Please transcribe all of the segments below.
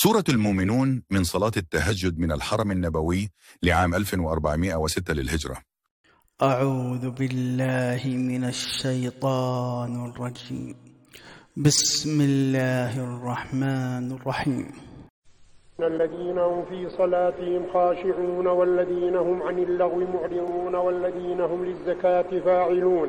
سورة المؤمنون من صلاة التهجد من الحرم النبوي لعام 1406 للهجرة. أعوذ بالله من الشيطان الرجيم. بسم الله الرحمن الرحيم. الذين هم في صلاتهم خاشعون والذين هم عن اللغو معرضون والذين هم للزكاة فاعلون.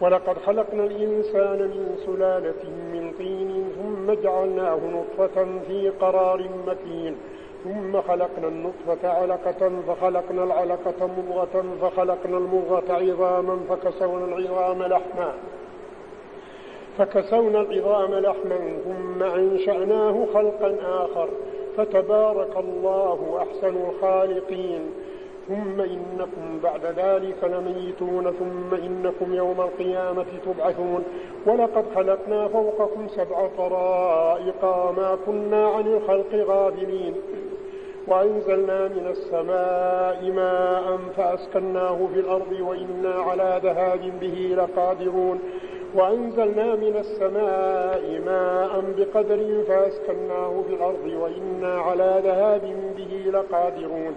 ولقد خلقنا الإنسان من سلالة من طين ثم جعلناه نطفة في قرار مكين ثم خلقنا النطفة علقة فخلقنا العلقة مضغة فخلقنا المضغة عظاما فكسونا العظام لحما. فكسونا العظام لحما ثم أنشأناه خلقا آخر. فتبارك الله أحسن الخالقين. ثم إنكم بعد ذلك لميتون ثم إنكم يوم القيامة تبعثون. ولقد خلقنا فوقكم سبع طرائق ما كنا عن الخلق غافلين. وأنزلنا من السماء ماء فأسكناه في الأرض وإنا على ذهاب به لقادرون. وأنزلنا من السماء ماء بقدر فأسكناه في الأرض وإنا على ذهاب به لقادرون.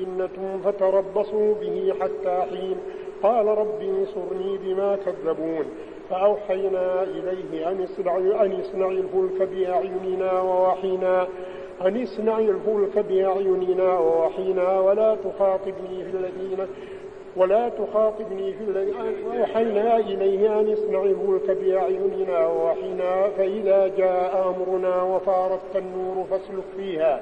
جنة فتربصوا به حتى حين قال رب انصرني بما كذبون. فأوحينا إليه أن اصنع أن اصنع الفلك بأعيننا ووحينا أن اصنع الفلك بأعيننا ووحينا. ولا تخاطبني في الذين ولا تخاطبني في الذين. أوحينا إليه أن اصنع الفلك بأعيننا ووحينا. فإذا جاء أمرنا وفارت النور فاسلك فيها.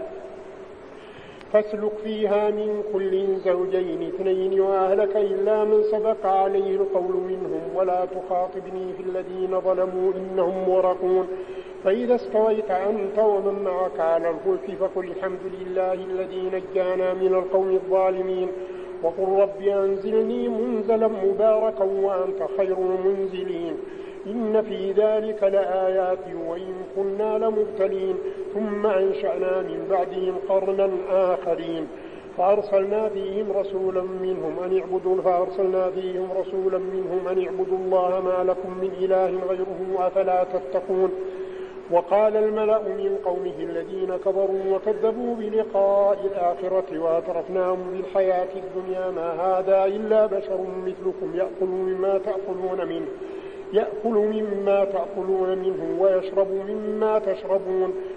فاسلك فيها من كل زوجين اثنين وأهلك إلا من سبق عليه القول منهم ولا تخاطبني في الذين ظلموا إنهم ورقون فإذا استويت أنت ومن معك على الفلك فقل الحمد لله الذي نجانا من القوم الظالمين. وقل رب أنزلني منزلا مباركا وأنت خير المنزلين. إن في ذلك لآيات وإن كنا لمبتلين. ثم أنشأنا من بعدهم قرنا آخرين فأرسلنا فيهم رسولا منهم أن اعبدوا فأرسلنا فيهم رسولا منهم أن اعبدوا الله ما لكم من إله غيره أفلا تتقون. وقال الملأ من قومه الذين كفروا وكذبوا بلقاء الآخرة وأترفناهم بالحياة الدنيا ما هذا إلا بشر مثلكم يأكل مما تأكلون منه يأكل مما تأكلون منه ويشرب مما تشربون.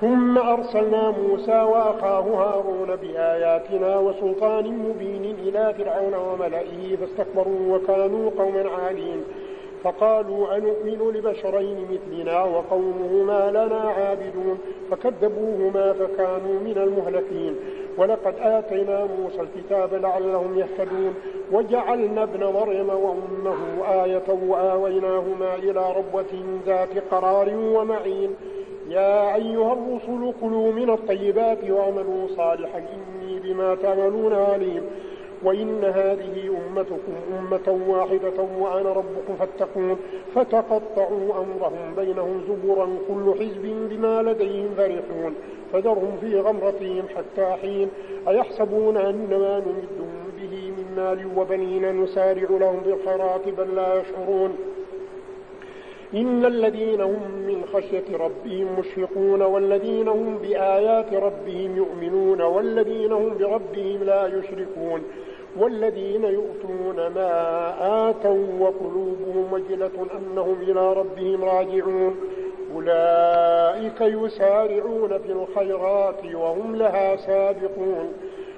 ثم أرسلنا موسى وأخاه هارون بآياتنا وسلطان مبين إلى فرعون وملئه فاستكبروا وكانوا قوما عالين. فقالوا أنؤمن لبشرين مثلنا وقومهما لنا عابدون؟ فكذبوهما فكانوا من المهلكين. ولقد آتينا موسى الكتاب لعلهم يهتدون. وجعلنا ابن مريم وأمه آية وآويناهما إلى ربوة ذات قرار ومعين. يا أيها الرسل كلوا من الطيبات واعملوا صالحا إني بما تعملون عليم وإن هذه أمتكم أمة واحدة وأنا ربكم فاتقون فتقطعوا أمرهم بينهم زبرا كل حزب بما لديهم فرحون فذرهم في غمرتهم حتى حين أيحسبون أن ما نمدهم به من مال وبنين نسارع لهم في الخيرات بل لا يشعرون إن الذين هم من خشية ربهم مشفقون والذين هم بآيات ربهم يؤمنون والذين هم بربهم لا يشركون والذين يؤتون ما آتوا وقلوبهم وجلة أنهم إلى ربهم راجعون أولئك يسارعون في الخيرات وهم لها سابقون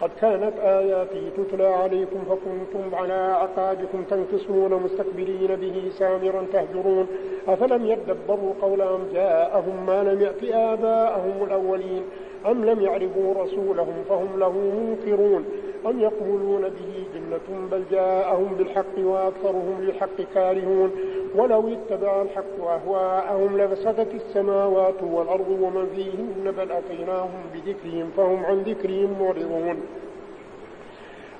قد كانت آياتي تتلى عليكم فكنتم على أعقابكم تنكصون مستكبرين به سامرا تهجرون. أفلم يدبروا قولهم جاءهم ما لم يأت آباءهم الأولين؟ أم لم يعرفوا رسولهم فهم له منكرون أم يقولون به جنة بل جاءهم بالحق وأكثرهم للحق كارهون؟ ولو اتبع الحق أهواءهم لفسدت السماوات والأرض ومن فيهن بل أتيناهم بذكرهم فهم عن ذكرهم معرضون.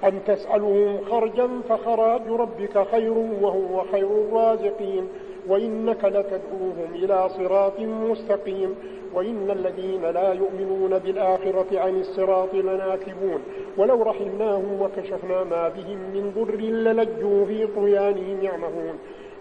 أن تسألهم خرجا فخراج ربك خير وهو خير الرازقين. وإنك لتدعوهم إلى صراط مستقيم. وإن الذين لا يؤمنون بالآخرة عن الصراط لناكبون. ولو رحمناهم وكشفنا ما بهم من ضر للجوا في طغيانهم يعمهون.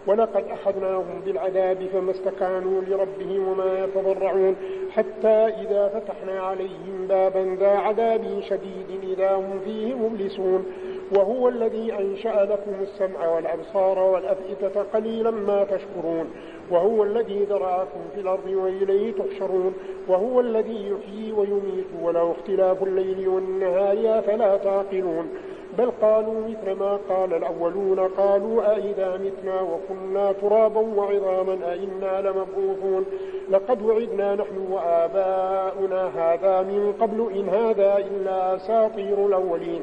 ولقد أخذناهم بالعذاب فما استكانوا لربهم وما يتضرعون حتى إذا فتحنا عليهم بابا ذا عذاب شديد إذا هم فيه مبلسون وهو الذي أنشأ لكم السمع والأبصار والأفئدة قليلا ما تشكرون وهو الذي ذرأكم في الأرض وإليه تحشرون وهو الذي يحيي ويميت وله اختلاف الليل والنهار فلا تعقلون بل قالوا مثل ما قال الأولون قالوا أئذا متنا وكنا ترابا وعظاما أئنا لمبعوثون. لقد وعدنا نحن وآباؤنا هذا من قبل إن هذا إلا أساطير الأولين.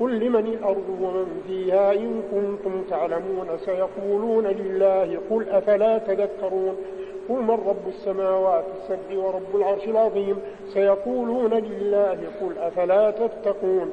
قل لمن الأرض ومن فيها؟ إن كنتم تعلمون سيقولون لله قل أفلا تذكرون؟ قل من رب السماوات السبع ورب العرش العظيم؟ سيقولون لله قل أفلا تتقون؟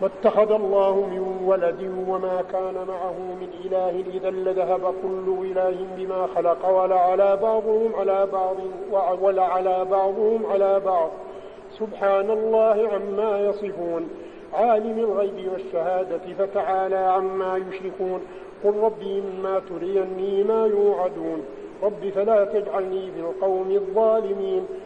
ما اتخذ الله من ولد وما كان معه من إله إذا لذهب كل إله بما خلق ولا على بعضهم على بعض ولا على بعضهم على بعض. سبحان الله عما يصفون. عالم الغيب والشهادة فتعالى عما يشركون. قل ربي إما تريني ما يوعدون. رب فلا تجعلني في القوم الظالمين.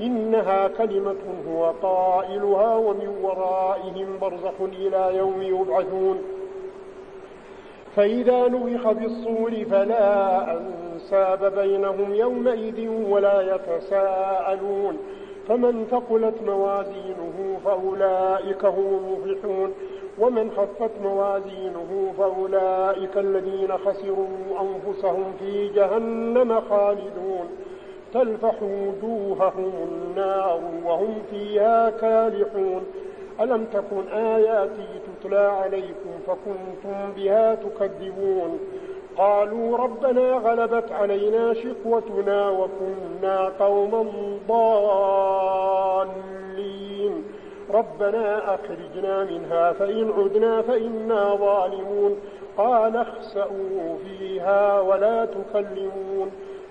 إنها كلمة هو قائلها ومن ورائهم برزخ إلى يوم يبعثون. فإذا نفخ بالصور فلا أنساب بينهم يومئذ ولا يتساءلون. فمن ثقلت موازينه فأولئك هم المفلحون. ومن خفت موازينه فأولئك الذين خسروا أنفسهم في جهنم خالدون. تلفح وجوههم النار وهم فيها كالحون. ألم تكن آياتي تتلى عليكم فكنتم بها تكذبون؟ قالوا ربنا غلبت علينا شقوتنا وكنا قوما ضالين. ربنا أخرجنا منها فإن عدنا فإنا ظالمون. قال اخسأوا فيها ولا تكلمون.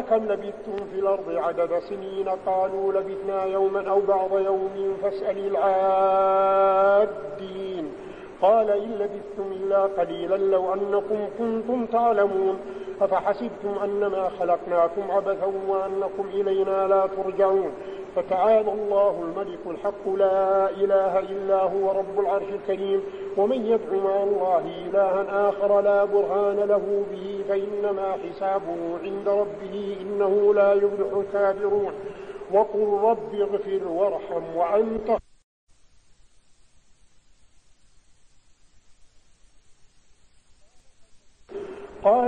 كم لبثتم في الأرض عدد سنين قالوا لبثنا يوما أو بعض يوم فاسأل العادين. قال إن لبثتم إلا قليلا لو أنكم كنتم تعلمون. أفحسبتم أنما خلقناكم عبثا وأنكم إلينا لا ترجعون. فتعالى الله الملك الحق لا إله إلا هو رب العرش الكريم ومن يدع مع الله إلها آخر لا برهان له به فإنما حسابه عند ربه إنه لا يفلح الكافرون. وقل رب اغفر وارحم وأنت قال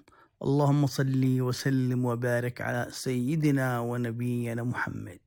اللهم صل وسلم وبارك على سيدنا ونبينا محمد.